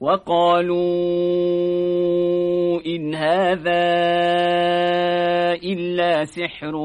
وقالوا إن هذا إلا سحر